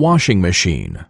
washing machine.